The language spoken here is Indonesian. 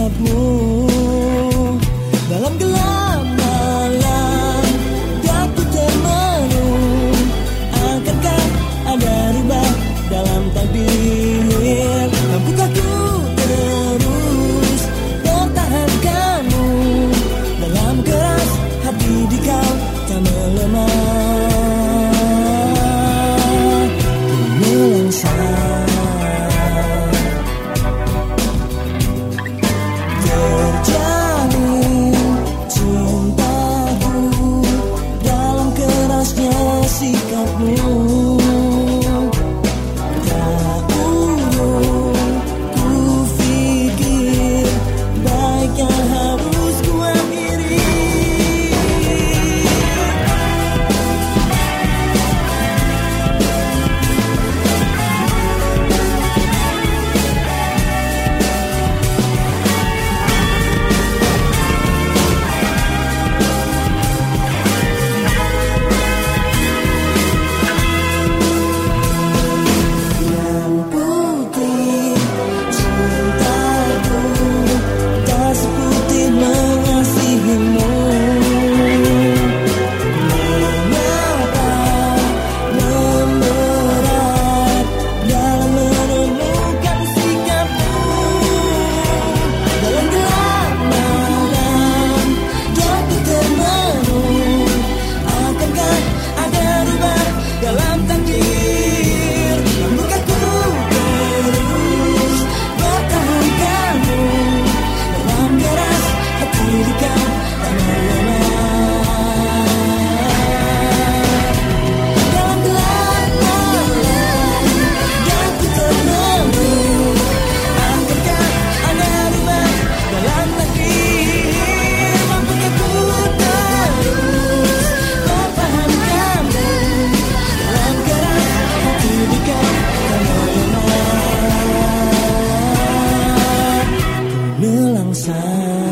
sikapmu dalam sikapmu. sang